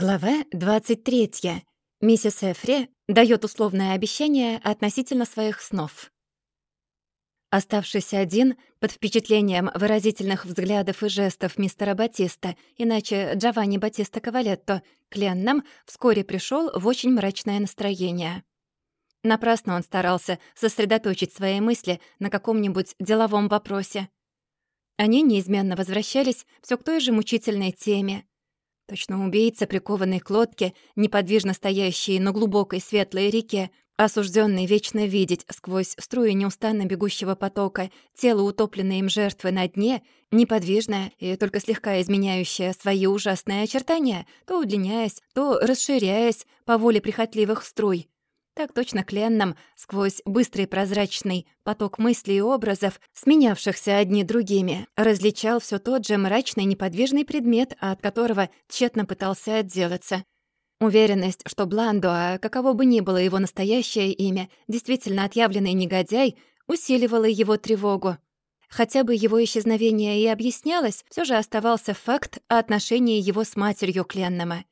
Глава 23. Миссис Эфри дает условное обещание относительно своих снов. Оставшись один, под впечатлением выразительных взглядов и жестов мистера Батиста, иначе Джованни Батиста Кавалетто, Кленном вскоре пришел в очень мрачное настроение. Напрасно он старался сосредоточить свои мысли на каком-нибудь деловом вопросе. Они неизменно возвращались все к той же мучительной теме — Точно убийца, прикованный к лодке, неподвижно стоящий на глубокой светлой реке, осужденный вечно видеть сквозь струи неустанно бегущего потока тело утопленной им жертвы на дне, неподвижное и только слегка изменяющее свои ужасные очертания, то удлиняясь, то расширяясь по воле прихотливых струй. Так точно Кленном, сквозь быстрый прозрачный поток мыслей и образов, сменявшихся одни другими, различал все тот же мрачный неподвижный предмет, от которого тщетно пытался отделаться. Уверенность, что Бландо, а каково бы ни было его настоящее имя, действительно отъявленный негодяй, усиливала его тревогу. Хотя бы его исчезновение и объяснялось, все же оставался факт отношения его с матерью Кленнема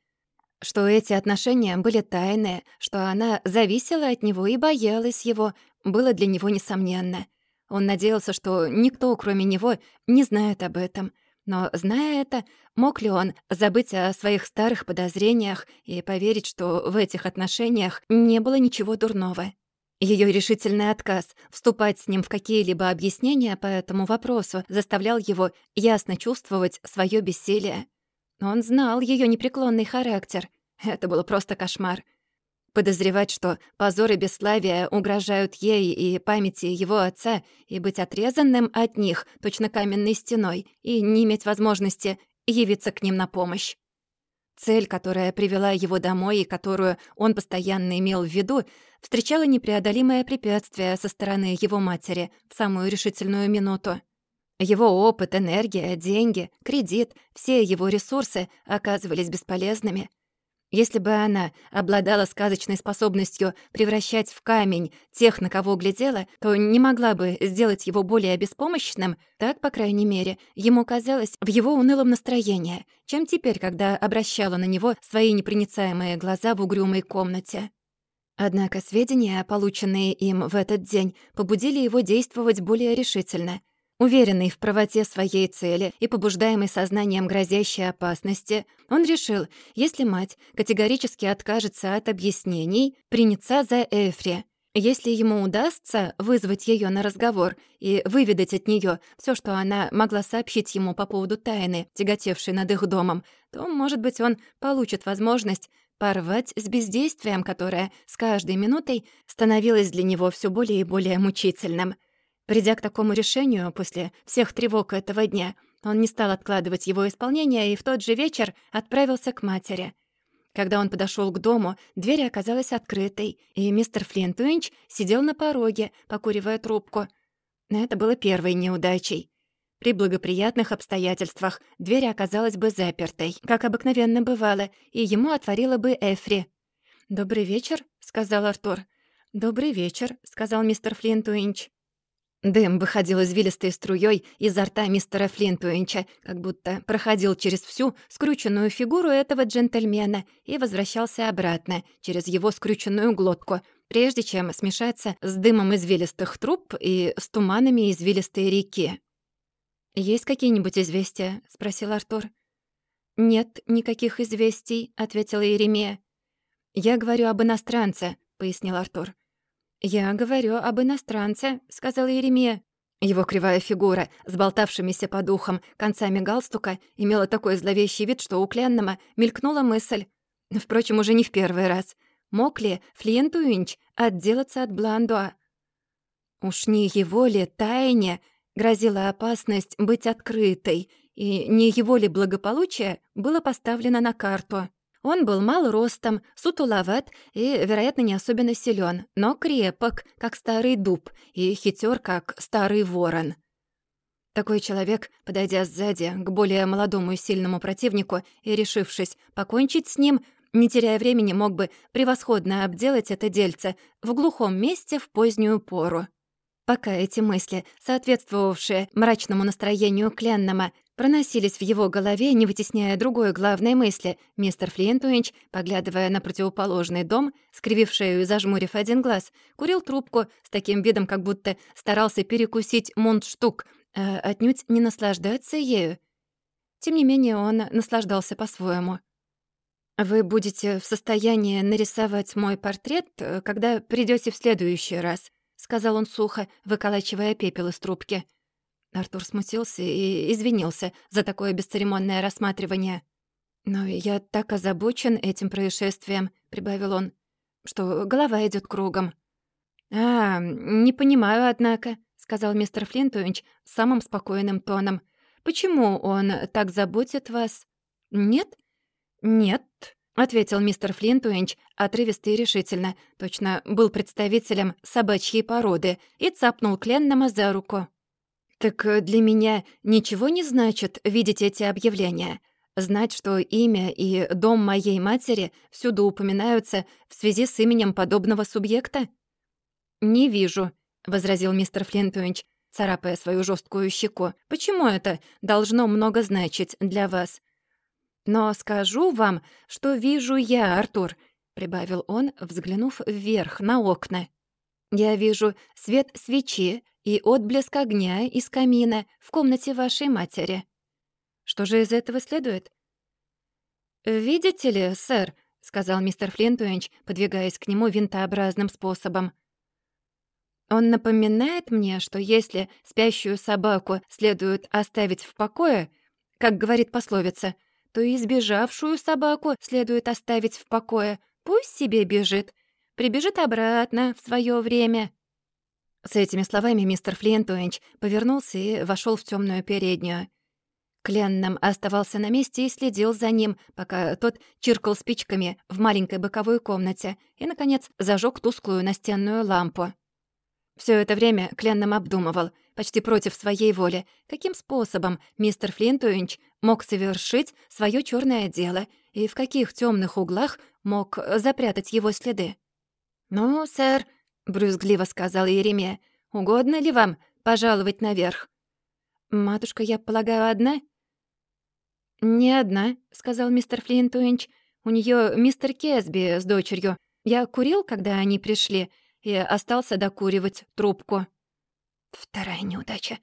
что эти отношения были тайные, что она зависела от него и боялась его, было для него несомненно. Он надеялся, что никто, кроме него, не знает об этом. Но, зная это, мог ли он забыть о своих старых подозрениях и поверить, что в этих отношениях не было ничего дурного? Ее решительный отказ вступать с ним в какие-либо объяснения по этому вопросу заставлял его ясно чувствовать свое бессилие. Он знал ее непреклонный характер. Это было просто кошмар. Подозревать, что позор и бесславие угрожают ей и памяти его отца, и быть отрезанным от них точно каменной стеной, и не иметь возможности явиться к ним на помощь. Цель, которая привела его домой и которую он постоянно имел в виду, встречала непреодолимое препятствие со стороны его матери в самую решительную минуту. Его опыт, энергия, деньги, кредит, все его ресурсы оказывались бесполезными. Если бы она обладала сказочной способностью превращать в камень тех, на кого глядела, то не могла бы сделать его более беспомощным, так, по крайней мере, ему казалось в его унылом настроении, чем теперь, когда обращала на него свои непроницаемые глаза в угрюмой комнате. Однако сведения, полученные им в этот день, побудили его действовать более решительно — Уверенный в правоте своей цели и побуждаемый сознанием грозящей опасности, он решил, если мать категорически откажется от объяснений, приняться за Эфри. Если ему удастся вызвать ее на разговор и выведать от нее все, что она могла сообщить ему по поводу тайны, тяготевшей над их домом, то, может быть, он получит возможность порвать с бездействием, которое с каждой минутой становилось для него все более и более мучительным — Придя к такому решению после всех тревог этого дня, он не стал откладывать его исполнение и в тот же вечер отправился к матери. Когда он подошел к дому, дверь оказалась открытой, и мистер Флинтуинч сидел на пороге, покуривая трубку. Это было первой неудачей. При благоприятных обстоятельствах дверь оказалась бы запертой, как обыкновенно бывало, и ему отворила бы Эфри. «Добрый вечер», — сказал Артур. «Добрый вечер», — сказал мистер Флинтуинч. Дым выходил извилистой струей изо рта мистера Флинтуинча, как будто проходил через всю скрюченную фигуру этого джентльмена и возвращался обратно, через его скрюченную глотку, прежде чем смешаться с дымом извилистых труб и с туманами извилистой реки. «Есть какие-нибудь известия?» — спросил Артур. «Нет никаких известий», — ответила Еремия. «Я говорю об иностранце», — пояснил Артур. «Я говорю об иностранце», — сказал Еремия. Его кривая фигура с болтавшимися по духам концами галстука имела такой зловещий вид, что у Кленнама мелькнула мысль. Впрочем, уже не в первый раз. Мог ли Флинтуинч отделаться от Бландуа? Уж не его ли тайне грозила опасность быть открытой, и не его ли благополучие было поставлено на карту? Он был мал ростом, сутуловат и, вероятно, не особенно силен, но крепок, как старый дуб, и хитер, как старый ворон. Такой человек, подойдя сзади к более молодому и сильному противнику и решившись покончить с ним, не теряя времени, мог бы превосходно обделать это дельце в глухом месте в позднюю пору. Пока эти мысли, соответствовавшие мрачному настроению Кленнама, проносились в его голове, не вытесняя другой главной мысли. Мистер Флинтуинч, поглядывая на противоположный дом, скривив шею и зажмурив один глаз, курил трубку с таким видом, как будто старался перекусить мундштук, а отнюдь не наслаждаться ею. Тем не менее, он наслаждался по-своему. «Вы будете в состоянии нарисовать мой портрет, э, когда придете в следующий раз», — сказал он сухо, выколачивая пепел из трубки. Артур смутился и извинился за такое бесцеремонное рассматривание. «Но я так озабочен этим происшествием», — прибавил он, «что голова идет кругом». «А, не понимаю, однако», — сказал мистер Флинтуинч самым спокойным тоном. «Почему он так заботит вас?» «Нет?» «Нет», — ответил мистер Флинтуинч отрывисто и решительно, точно был представителем собачьей породы, и цапнул Кленнама за руку. «Так э, для меня ничего не значит видеть эти объявления. Знать, что имя и дом моей матери всюду упоминаются в связи с именем подобного субъекта?» «Не вижу», — возразил мистер Флинтуинч, царапая свою жесткую щеку. «Почему это должно много значить для вас?» «Но скажу вам, что вижу я, Артур», — прибавил он, взглянув вверх на окна. «Я вижу свет свечи и отблеск огня из камина в комнате вашей матери. Что же из этого следует? «Видите ли, сэр», — сказал мистер Флинтуэнч, подвигаясь к нему винтообразным способом. «Он напоминает мне, что если спящую собаку следует оставить в покое, как говорит пословица, то избежавшую собаку следует оставить в покое, пусть себе бежит, прибежит обратно в свое время». С этими словами мистер Флинтуэнч повернулся и вошел в темную переднюю. Кленном оставался на месте и следил за ним, пока тот чиркал спичками в маленькой боковой комнате и, наконец, зажег тусклую настенную лампу. Все это время Кленном обдумывал, почти против своей воли, каким способом мистер Флинтуинч мог совершить свое черное дело и в каких темных углах мог запрятать его следы. «Ну, сэр», брюзгливо сказал Еремия. «Угодно ли вам пожаловать наверх?» «Матушка, я полагаю, одна?» «Не одна», — сказал мистер Флинтуинч. «У нее мистер Кесби с дочерью. Я курил, когда они пришли, и остался докуривать трубку». Вторая неудача.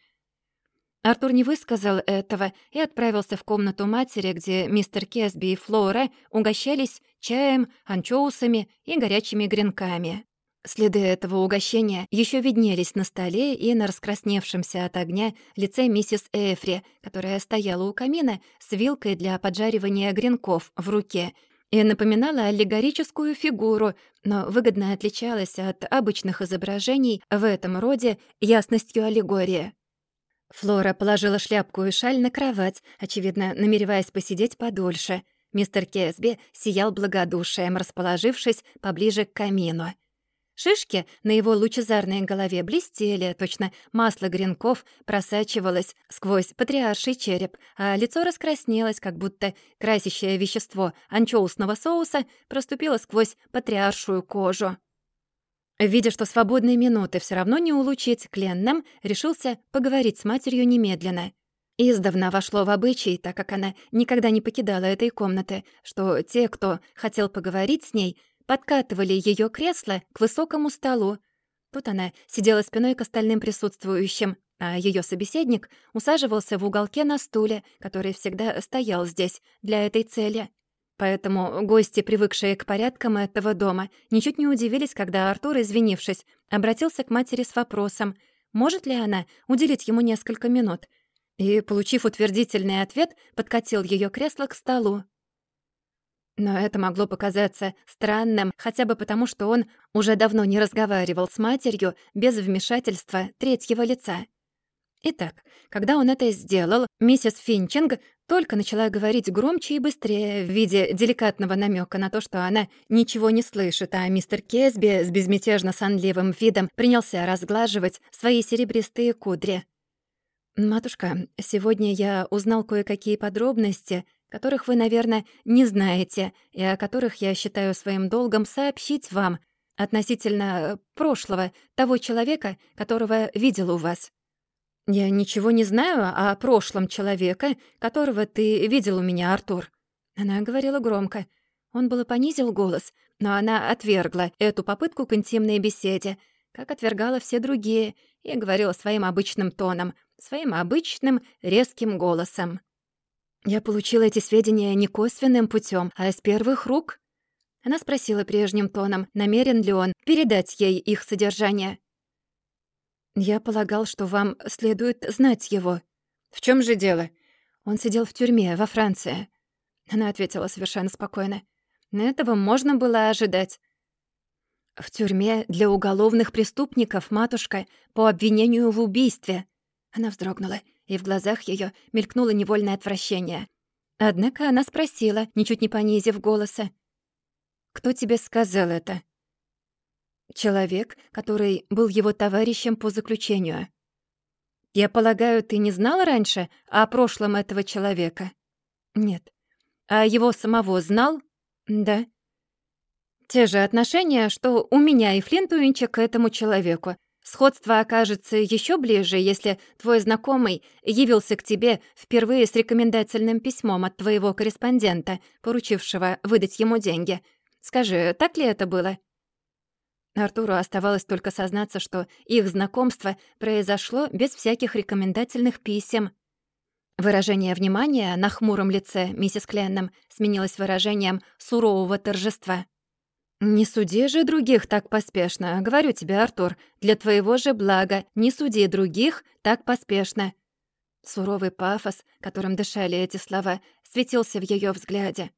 Артур не высказал этого и отправился в комнату матери, где мистер Кесби и Флора угощались чаем, анчоусами и горячими гренками. Следы этого угощения еще виднелись на столе и на раскрасневшемся от огня лице миссис Эфри, которая стояла у камина с вилкой для поджаривания гренков в руке и напоминала аллегорическую фигуру, но выгодно отличалась от обычных изображений в этом роде ясностью аллегории. Флора положила шляпку и шаль на кровать, очевидно, намереваясь посидеть подольше. Мистер Кесби сиял благодушием, расположившись поближе к камину — Шишки на его лучезарной голове блестели, точно масло гренков просачивалось сквозь патриарший череп, а лицо раскраснелось, как будто красящее вещество анчоусного соуса проступило сквозь патриаршую кожу. Видя, что свободные минуты все равно не улучить, Кленном решился поговорить с матерью немедленно. Издавна вошло в обычай, так как она никогда не покидала этой комнаты, что те, кто хотел поговорить с ней — подкатывали ее кресло к высокому столу. Тут она сидела спиной к остальным присутствующим, а ее собеседник усаживался в уголке на стуле, который всегда стоял здесь для этой цели. Поэтому гости, привыкшие к порядкам этого дома, ничуть не удивились, когда Артур, извинившись, обратился к матери с вопросом, может ли она уделить ему несколько минут, и, получив утвердительный ответ, подкатил ее кресло к столу. Но это могло показаться странным, хотя бы потому, что он уже давно не разговаривал с матерью без вмешательства третьего лица. Итак, когда он это сделал, миссис Финчинг только начала говорить громче и быстрее в виде деликатного намека на то, что она ничего не слышит, а мистер Кесби с безмятежно сонливым видом принялся разглаживать свои серебристые кудри. «Матушка, сегодня я узнал кое-какие подробности которых вы, наверное, не знаете и о которых я считаю своим долгом сообщить вам относительно э, прошлого того человека, которого видел у вас». «Я ничего не знаю о прошлом человека, которого ты видел у меня, Артур». Она говорила громко. Он было понизил голос, но она отвергла эту попытку к интимной беседе, как отвергала все другие, и говорила своим обычным тоном, своим обычным резким голосом. «Я получила эти сведения не косвенным путем, а из первых рук». Она спросила прежним тоном, намерен ли он передать ей их содержание. «Я полагал, что вам следует знать его». «В чем же дело?» «Он сидел в тюрьме во Франции». Она ответила совершенно спокойно. «Этого можно было ожидать». «В тюрьме для уголовных преступников, матушка, по обвинению в убийстве». Она вздрогнула, и в глазах ее мелькнуло невольное отвращение. Однако она спросила, ничуть не понизив голоса. «Кто тебе сказал это?» Человек, который был его товарищем по заключению. Я полагаю, ты не знала раньше о прошлом этого человека? Нет. А его самого знал? Да. Те же отношения, что у меня и Флинтуинча к этому человеку. Сходство окажется еще ближе, если твой знакомый явился к тебе впервые с рекомендательным письмом от твоего корреспондента, поручившего выдать ему деньги. Скажи, так ли это было? Артуру оставалось только сознаться, что их знакомство произошло без всяких рекомендательных писем. Выражение внимания на хмуром лице миссис Кленном сменилось выражением сурового торжества. «Не суди же других так поспешно. Говорю тебе, Артур, для твоего же блага не суди других так поспешно». Суровый пафос, которым дышали эти слова, светился в ее взгляде.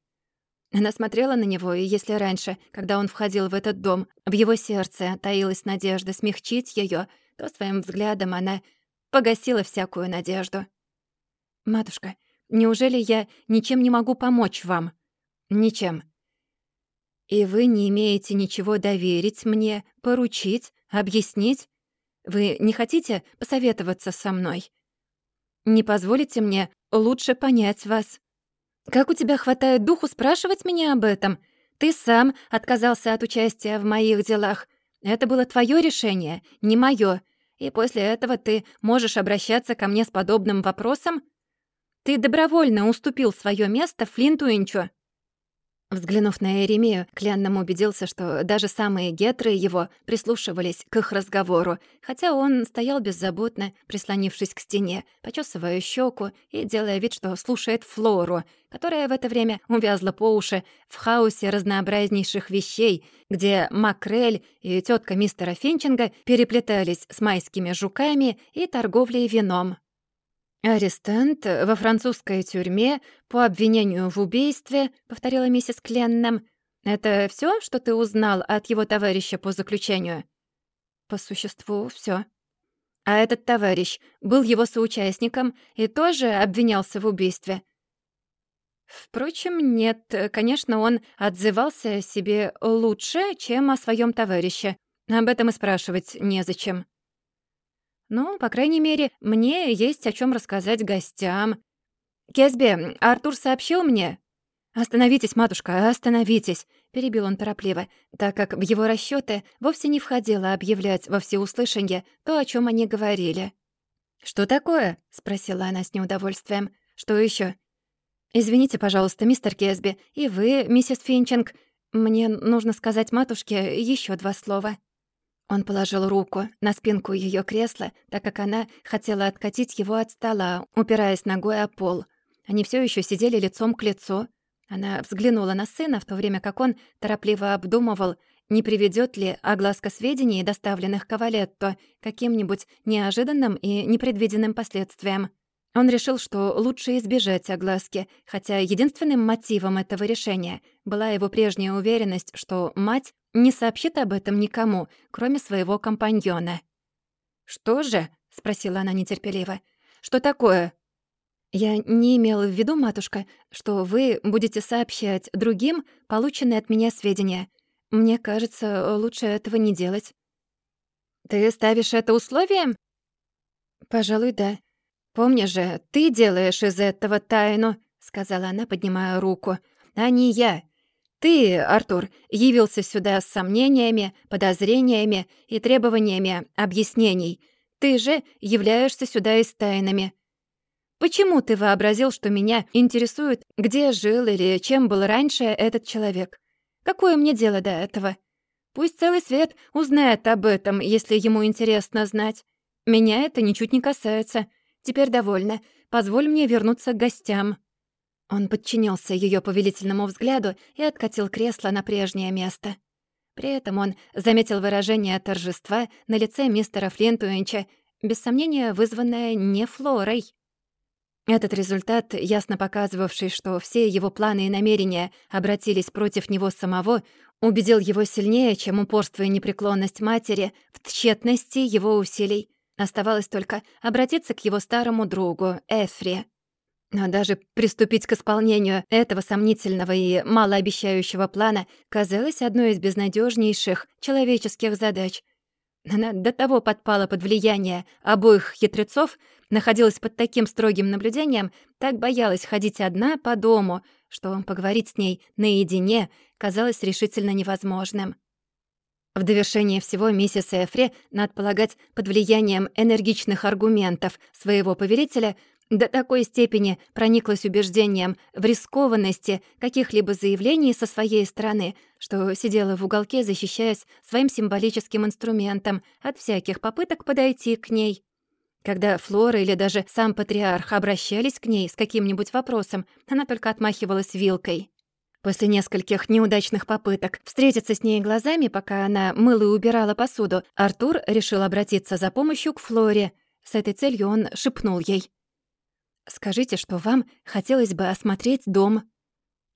Она смотрела на него, и если раньше, когда он входил в этот дом, в его сердце таилась надежда смягчить ее, то своим взглядом она погасила всякую надежду. «Матушка, неужели я ничем не могу помочь вам?» «Ничем». «И вы не имеете ничего доверить мне, поручить, объяснить? Вы не хотите посоветоваться со мной? Не позволите мне лучше понять вас?» «Как у тебя хватает духу спрашивать меня об этом? Ты сам отказался от участия в моих делах. Это было твое решение, не мое. И после этого ты можешь обращаться ко мне с подобным вопросом? Ты добровольно уступил свое место Флинту Инчу. Взглянув на Эремею, Кленном убедился, что даже самые гетры его прислушивались к их разговору, хотя он стоял беззаботно, прислонившись к стене, почесывая щеку и делая вид, что слушает Флору, которая в это время увязла по уши в хаосе разнообразнейших вещей, где Макрель и тетка мистера Финчинга переплетались с майскими жуками и торговлей вином. «Арестант во французской тюрьме по обвинению в убийстве», — повторила миссис Кленнам. «Это все, что ты узнал от его товарища по заключению?» «По существу, все. «А этот товарищ был его соучастником и тоже обвинялся в убийстве?» Впрочем, нет, конечно, он отзывался о себе лучше, чем о своем товарище. Об этом и спрашивать незачем. Ну, по крайней мере, мне есть о чем рассказать гостям. Кезби, Артур сообщил мне... «Остановитесь, матушка, остановитесь», — перебил он торопливо, так как в его расчеты вовсе не входило объявлять во всеуслышание то, о чем они говорили. «Что такое?» — спросила она с неудовольствием. «Что еще? «Извините, пожалуйста, мистер Кезби, и вы, миссис Финчинг. Мне нужно сказать матушке еще два слова». Он положил руку на спинку ее кресла, так как она хотела откатить его от стола, упираясь ногой о пол. Они все еще сидели лицом к лицу. Она взглянула на сына, в то время как он торопливо обдумывал, не приведет ли огласка сведений, доставленных Кавалетто, каким-нибудь неожиданным и непредвиденным последствиям. Он решил, что лучше избежать огласки, хотя единственным мотивом этого решения была его прежняя уверенность, что мать не сообщит об этом никому, кроме своего компаньона. «Что же?» — спросила она нетерпеливо. «Что такое?» «Я не имела в виду, матушка, что вы будете сообщать другим полученные от меня сведения. Мне кажется, лучше этого не делать». «Ты ставишь это условием?» «Пожалуй, да. Помни же, ты делаешь из этого тайну», — сказала она, поднимая руку, — «а не я. Ты, Артур, явился сюда с сомнениями, подозрениями и требованиями объяснений. Ты же являешься сюда из тайнами. Почему ты вообразил, что меня интересует, где жил или чем был раньше этот человек? Какое мне дело до этого? Пусть целый свет узнает об этом, если ему интересно знать. Меня это ничуть не касается. Теперь довольно. Позволь мне вернуться к гостям». Он подчинился ее повелительному взгляду и откатил кресло на прежнее место. При этом он заметил выражение торжества на лице мистера Флинтуинча, без сомнения вызванное не Флорой. Этот результат, ясно показывавший, что все его планы и намерения обратились против него самого, убедил его сильнее, чем упорство и непреклонность матери в тщетности его усилий. Оставалось только обратиться к его старому другу, Эфри. Но даже приступить к исполнению этого сомнительного и малообещающего плана казалось одной из безнадежнейших человеческих задач. Она до того подпала под влияние обоих хитрецов, находилась под таким строгим наблюдением, так боялась ходить одна по дому, что поговорить с ней наедине казалось решительно невозможным. В довершение всего миссис Эфре, надо полагать, под влиянием энергичных аргументов своего повелителя, до такой степени прониклась убеждением в рискованности каких-либо заявлений со своей стороны, что сидела в уголке, защищаясь своим символическим инструментом от всяких попыток подойти к ней. Когда Флора или даже сам патриарх обращались к ней с каким-нибудь вопросом, она только отмахивалась вилкой. После нескольких неудачных попыток встретиться с ней глазами, пока она мыла и убирала посуду, Артур решил обратиться за помощью к Флоре. С этой целью он шепнул ей. «Скажите, что вам хотелось бы осмотреть дом».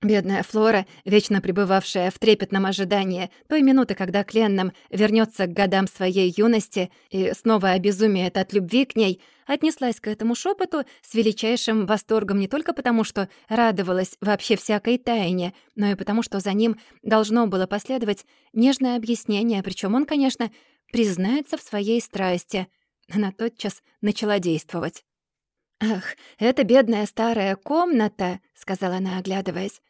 Бедная Флора, вечно пребывавшая в трепетном ожидании той минуты, когда Кленном вернется к годам своей юности и снова обезумеет от любви к ней, отнеслась к этому шепоту с величайшим восторгом не только потому, что радовалась вообще всякой тайне, но и потому, что за ним должно было последовать нежное объяснение, причем он, конечно, признается в своей страсти. Она тотчас начала действовать. «Ах, эта бедная старая комната», — сказала она, оглядываясь.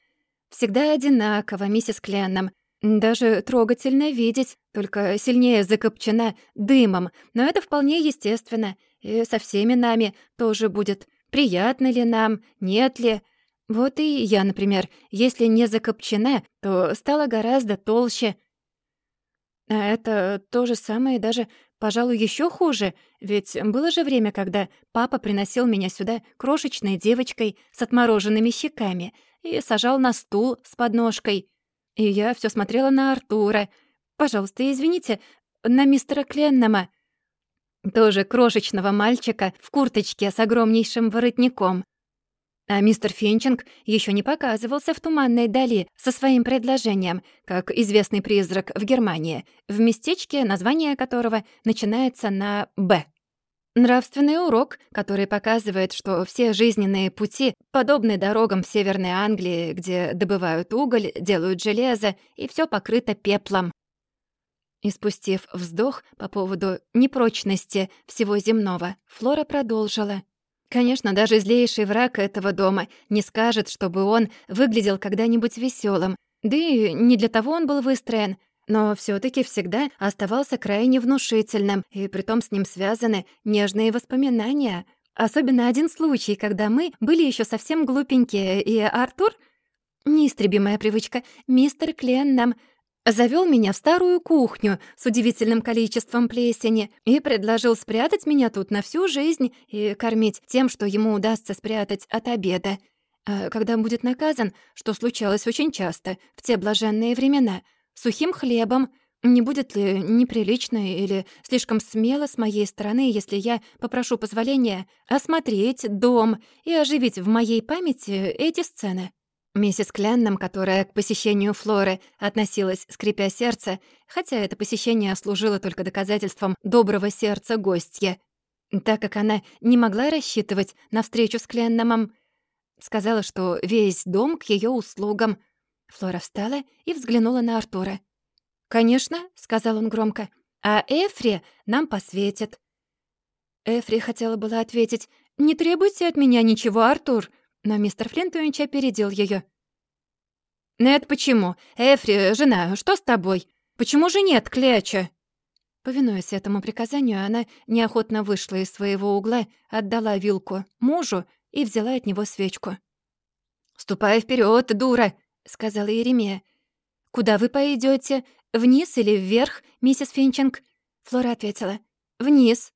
Всегда одинаково, миссис Кленном. Даже трогательно видеть, только сильнее закопчена дымом, но это вполне естественно. И со всеми нами тоже будет. Приятно ли нам, нет ли. Вот и я, например, если не закопчена, то стала гораздо толще. А это то же самое даже, пожалуй, еще хуже, ведь было же время, когда папа приносил меня сюда крошечной девочкой с отмороженными щеками — и сажал на стул с подножкой. И я все смотрела на Артура. Пожалуйста, извините, на мистера Кленнама. Тоже крошечного мальчика в курточке с огромнейшим воротником. А мистер Финчинг еще не показывался в туманной дали со своим предложением, как известный призрак в Германии, в местечке, название которого начинается на «Б». Нравственный урок, который показывает, что все жизненные пути подобны дорогам в Северной Англии, где добывают уголь, делают железо, и все покрыто пеплом. Испустив вздох по поводу непрочности всего земного, Флора продолжила. Конечно, даже злейший враг этого дома не скажет, чтобы он выглядел когда-нибудь веселым, да и не для того он был выстроен — но все таки всегда оставался крайне внушительным, и притом с ним связаны нежные воспоминания. Особенно один случай, когда мы были еще совсем глупенькие, и Артур... Неистребимая привычка. Мистер Кленном завел меня в старую кухню с удивительным количеством плесени и предложил спрятать меня тут на всю жизнь и кормить тем, что ему удастся спрятать от обеда. А когда будет наказан, что случалось очень часто в те блаженные времена — сухим хлебом. Не будет ли неприлично или слишком смело с моей стороны, если я попрошу позволения осмотреть дом и оживить в моей памяти эти сцены?» Миссис Клянном, которая к посещению Флоры относилась, скрипя сердце, хотя это посещение служило только доказательством доброго сердца гостья, так как она не могла рассчитывать на встречу с Кленномом, сказала, что весь дом к ее услугам — Флора встала и взглянула на Артура. «Конечно», — сказал он громко, — «а Эфри нам посветит». Эфри хотела было ответить «Не требуйте от меня ничего, Артур», но мистер Флинтуинч опередил её. «Нет, почему? Эфри, жена, что с тобой? Почему же нет Кляча?» Повинуясь этому приказанию, она неохотно вышла из своего угла, отдала вилку мужу и взяла от него свечку. «Ступай вперед, дура!» — сказала Еремия. «Куда вы пойдете? Вниз или вверх, миссис Финчинг?» Флора ответила. «Вниз».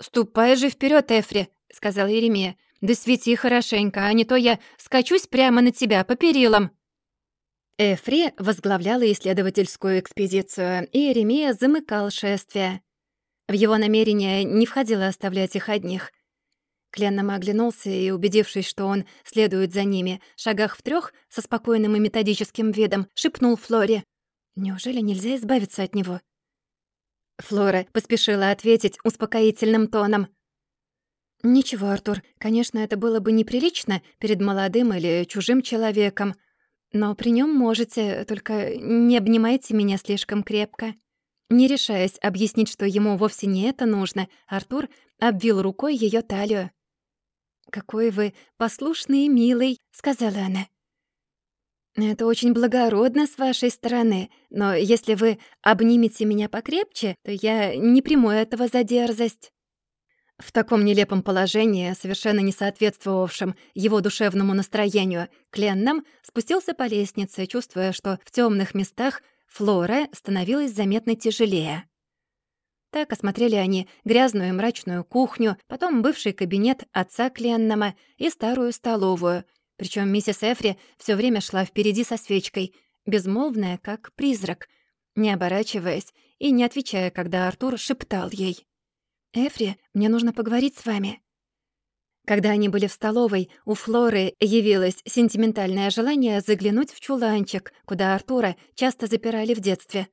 «Ступай же вперед, Эфри!» — сказала Еремия. «Да свети хорошенько, а не то я скачусь прямо на тебя по перилам». Эфри возглавляла исследовательскую экспедицию, и Еремия замыкал шествие. В его намерение не входило оставлять их одних. Кленном оглянулся и, убедившись, что он следует за ними, шагах в трех со спокойным и методическим видом, шепнул Флоре. «Неужели нельзя избавиться от него?» Флора поспешила ответить успокоительным тоном. «Ничего, Артур, конечно, это было бы неприлично перед молодым или чужим человеком, но при нем можете, только не обнимайте меня слишком крепко». Не решаясь объяснить, что ему вовсе не это нужно, Артур обвил рукой ее талию. «Какой вы послушный и милый», — сказала она. «Это очень благородно с вашей стороны, но если вы обнимете меня покрепче, то я не приму этого за дерзость». В таком нелепом положении, совершенно не соответствовавшем его душевному настроению, Кленном спустился по лестнице, чувствуя, что в темных местах Флора становилась заметно тяжелее. Так осмотрели они грязную и мрачную кухню, потом бывший кабинет отца Кленнама и старую столовую. Причем миссис Эфри все время шла впереди со свечкой, безмолвная, как призрак, не оборачиваясь и не отвечая, когда Артур шептал ей. «Эфри, мне нужно поговорить с вами». Когда они были в столовой, у Флоры явилось сентиментальное желание заглянуть в чуланчик, куда Артура часто запирали в детстве.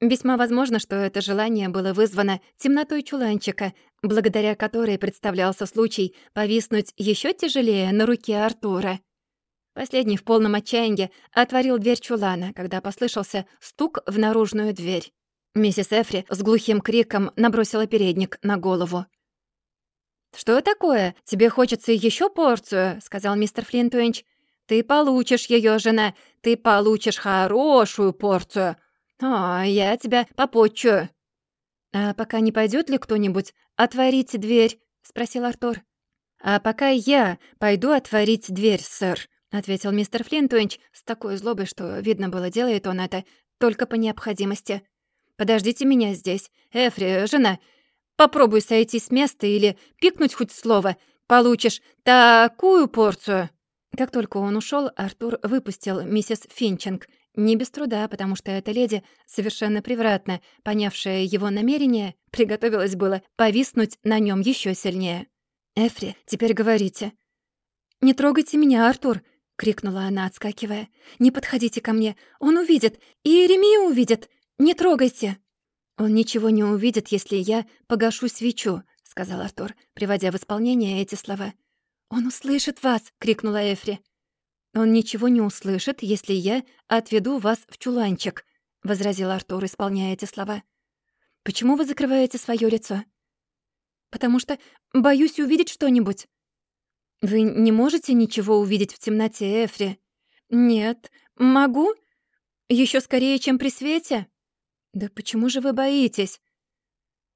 Весьма возможно, что это желание было вызвано темнотой чуланчика, благодаря которой представлялся случай повиснуть еще тяжелее на руке Артура. Последний в полном отчаянии отворил дверь чулана, когда послышался стук в наружную дверь. Миссис Эфри с глухим криком набросила передник на голову. «Что такое? Тебе хочется еще порцию?» — сказал мистер Флинтуинч. «Ты получишь ее, жена. Ты получишь хорошую порцию. О, я тебя попотчую». «А пока не пойдет ли кто-нибудь отворить дверь?» — спросил Артур. «А пока я пойду отворить дверь, сэр», — ответил мистер Флинтуинч с такой злобой, что видно было, делает он это только по необходимости. Подождите меня здесь. Эфри, жена, попробуй сойти с места или пикнуть хоть слово. Получишь такую порцию». Как только он ушел, Артур выпустил миссис Финчинг. Не без труда, потому что эта леди, совершенно превратно понявшая его намерение, приготовилась было повиснуть на нем еще сильнее. «Эфри, теперь говорите». «Не трогайте меня, Артур!» — крикнула она, отскакивая. «Не подходите ко мне. Он увидит. И Еремия увидит. «Не трогайте!» «Он ничего не увидит, если я погашу свечу», — сказал Артур, приводя в исполнение эти слова. «Он услышит вас!» — крикнула Эфри. «Он ничего не услышит, если я отведу вас в чуланчик», — возразил Артур, исполняя эти слова. «Почему вы закрываете свое лицо?» «Потому что боюсь увидеть что-нибудь». «Вы не можете ничего увидеть в темноте, Эфри?» «Нет. Могу? Еще скорее, чем при свете?» «Да почему же вы боитесь?»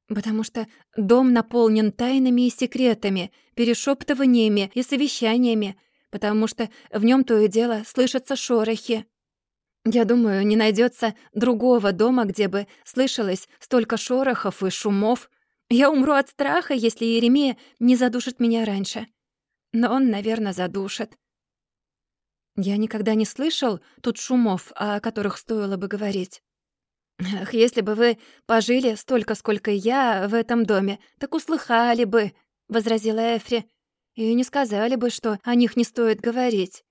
«Потому что дом наполнен тайнами и секретами, перешептываниями и совещаниями, потому что в нем то и дело слышатся шорохи. Я думаю, не найдется другого дома, где бы слышалось столько шорохов и шумов. Я умру от страха, если Еремея не задушит меня раньше. Но он, наверное, задушит. Я никогда не слышал тут шумов, о которых стоило бы говорить. Ах, если бы вы пожили столько, сколько я в этом доме, так услыхали бы, — возразила Эфри, — и не сказали бы, что о них не стоит говорить.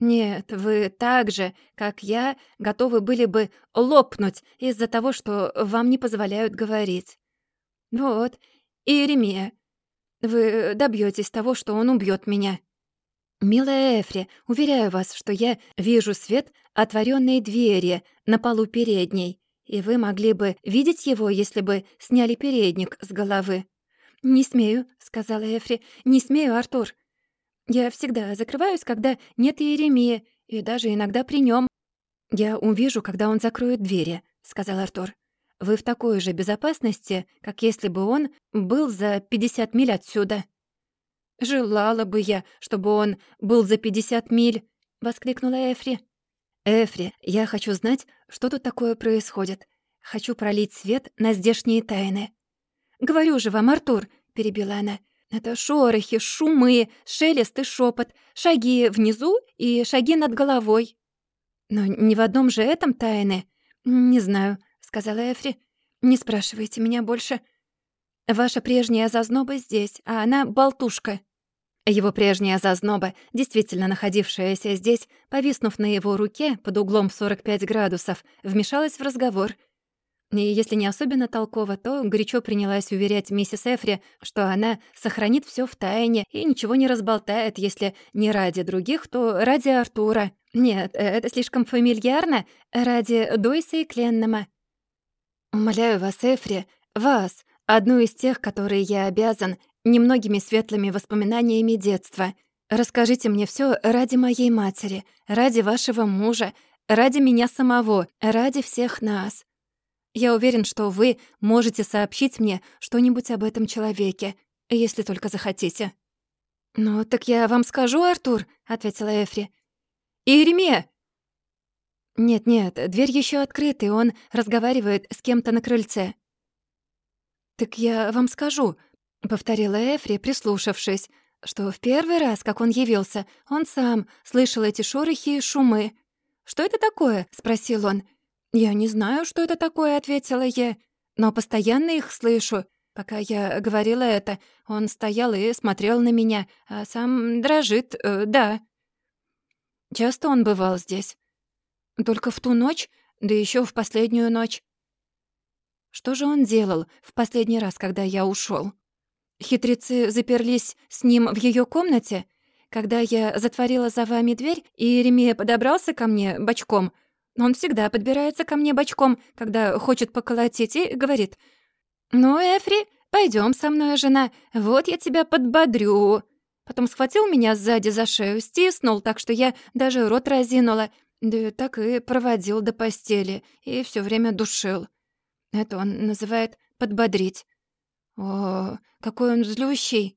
Нет, вы так же, как я, готовы были бы лопнуть из-за того, что вам не позволяют говорить. Вот, Иеремия, вы добьетесь того, что он убьет меня. «Милая Эфри, уверяю вас, что я вижу свет отворенной двери на полу передней и вы могли бы видеть его, если бы сняли передник с головы». «Не смею», — сказала Эфри. «Не смею, Артур. Я всегда закрываюсь, когда нет Иеремии, и даже иногда при нем. «Я увижу, когда он закроет двери», — сказал Артур. вы в такой же безопасности, как если бы он был за 50 миль отсюда». «Желала бы я, чтобы он был за 50 миль», — воскликнула Эфри. «Эфри, я хочу знать, что тут такое происходит. Хочу пролить свет на здешние тайны». «Говорю же вам, Артур», — перебила она, — «это шорохи, шумы, шелест и шепот, шаги внизу и шаги над головой». «Но не в одном же этом тайны». «Не знаю», — сказала Эфри. «Не спрашивайте меня больше. Ваша прежняя зазноба здесь, а она болтушка». Его прежняя зазноба, действительно находившаяся здесь, повиснув на его руке под углом 45 градусов, вмешалась в разговор. И если не особенно толково, то горячо принялась уверять миссис Эфри, что она сохранит все в тайне и ничего не разболтает, если не ради других, то ради Артура. Нет, это слишком фамильярно, ради Дойса и Кленнама. «Умоляю вас, Эфри, вас, одну из тех, которые я обязан, немногими светлыми воспоминаниями детства. Расскажите мне все ради моей матери, ради вашего мужа, ради меня самого, ради всех нас. Я уверен, что вы можете сообщить мне что-нибудь об этом человеке, если только захотите». «Ну, так я вам скажу, Артур», — ответила Эфри. «Иеремия!» «Нет-нет, дверь еще открыта, и он разговаривает с кем-то на крыльце». «Так я вам скажу», — повторила Эфри, прислушавшись, что в первый раз, как он явился, он сам слышал эти шорохи и шумы. «Что это такое?» — спросил он. «Я не знаю, что это такое», — ответила я, «но постоянно их слышу. Пока я говорила это, он стоял и смотрел на меня, а сам дрожит, э, да». Часто он бывал здесь. Только в ту ночь, да еще в последнюю ночь. Что же он делал в последний раз, когда я ушел? Хитрецы заперлись с ним в ее комнате? Когда я затворила за вами дверь, и Еремея подобрался ко мне бочком. Он всегда подбирается ко мне бочком, когда хочет поколотить, и говорит, «Ну, Эфри, пойдем со мной, жена, вот я тебя подбодрю». Потом схватил меня сзади за шею, стиснул, так что я даже рот разинула, да так и проводил до постели, и все время душил. Это он называет «подбодрить». О, какой он злющий!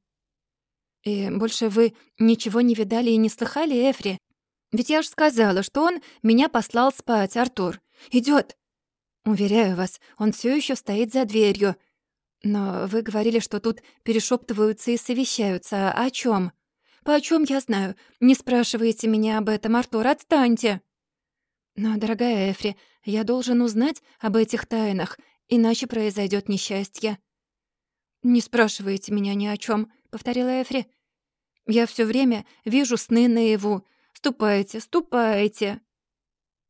И больше вы ничего не видали и не слыхали, Эфри? Ведь я ж сказала, что он меня послал спать, Артур. Идёт. Уверяю вас, он всё ещё стоит за дверью. Но вы говорили, что тут перешептываются и совещаются. О чём? По о чём я знаю? Не спрашивайте меня об этом, Артур, отстаньте. Но, дорогая Эфри, я должен узнать об этих тайнах, иначе произойдёт несчастье. «Не спрашивайте меня ни о чем, повторила Эфри. «Я все время вижу сны наяву. Ступайте, ступайте!»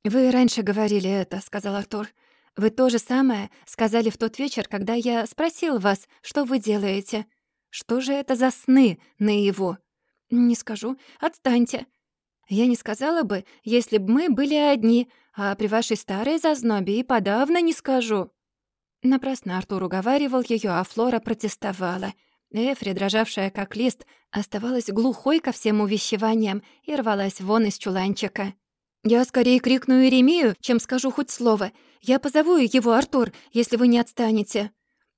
«Вы раньше говорили это», — сказал Артур. «Вы то же самое сказали в тот вечер, когда я спросил вас, что вы делаете. Что же это за сны наяву?» «Не скажу. Отстаньте». «Я не сказала бы, если бы мы были одни, а при вашей старой зазнобе и подавно не скажу». Напрасно Артур уговаривал ее, а Флора протестовала. Эфри, дрожавшая как лист, оставалась глухой ко всем увещеваниям и рвалась вон из чуланчика. «Я скорее крикну Еремию, чем скажу хоть слово. Я позову его, Артур, если вы не отстанете».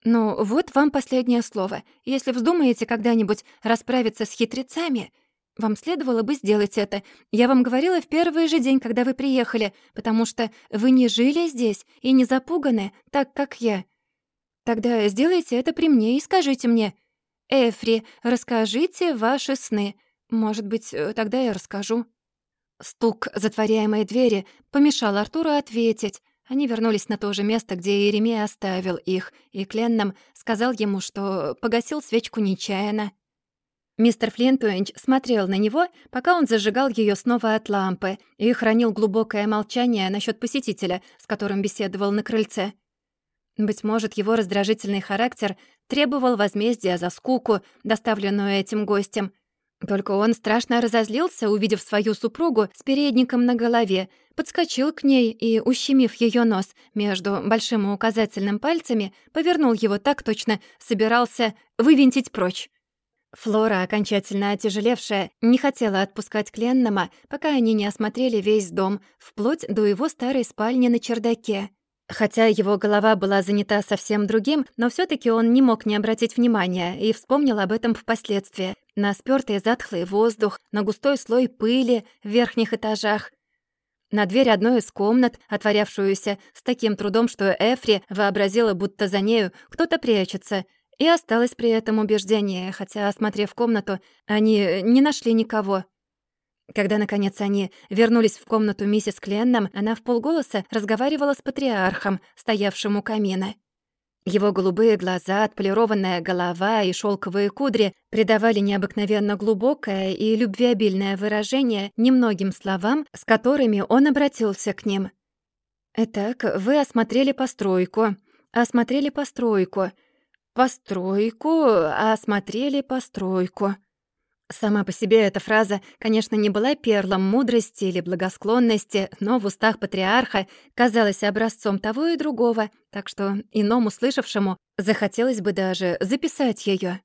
«Ну, вот вам последнее слово. Если вздумаете когда-нибудь расправиться с хитрецами, вам следовало бы сделать это. Я вам говорила в первый же день, когда вы приехали, потому что вы не жили здесь и не запуганы, так как я. Тогда сделайте это при мне и скажите мне. Эфри, расскажите ваши сны. Может быть, э, тогда я расскажу». Стук затворяемой двери помешал Артуру ответить. Они вернулись на то же место, где Иеремия оставил их, и Кленном сказал ему, что погасил свечку нечаянно. Мистер Флинтуинч смотрел на него, пока он зажигал ее снова от лампы и хранил глубокое молчание насчет посетителя, с которым беседовал на крыльце. Быть может, его раздражительный характер требовал возмездия за скуку, доставленную этим гостем. Только он страшно разозлился, увидев свою супругу с передником на голове, подскочил к ней и, ущемив ее нос между большим и указательным пальцами, повернул его так точно, собирался вывинтить прочь. Флора, окончательно отяжелевшая, не хотела отпускать Кленнама, пока они не осмотрели весь дом, вплоть до его старой спальни на чердаке. Хотя его голова была занята совсем другим, но все таки он не мог не обратить внимания и вспомнил об этом впоследствии. На спёртый затхлый воздух, на густой слой пыли в верхних этажах, на дверь одной из комнат, отворявшуюся с таким трудом, что Эфри вообразила, будто за нею кто-то прячется, и осталось при этом убеждение, хотя, осмотрев комнату, они не нашли никого. Когда, наконец, они вернулись в комнату миссис Кленном, она в полголоса разговаривала с патриархом, стоявшим у камина. Его голубые глаза, отполированная голова и шелковые кудри придавали необыкновенно глубокое и любвеобильное выражение немногим словам, с которыми он обратился к ним. «Итак, вы осмотрели постройку, осмотрели постройку, постройку, осмотрели постройку». Сама по себе эта фраза, конечно, не была перлом мудрости или благосклонности, но в устах патриарха казалась образцом того и другого, так что иному слышавшему захотелось бы даже записать ее.